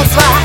детства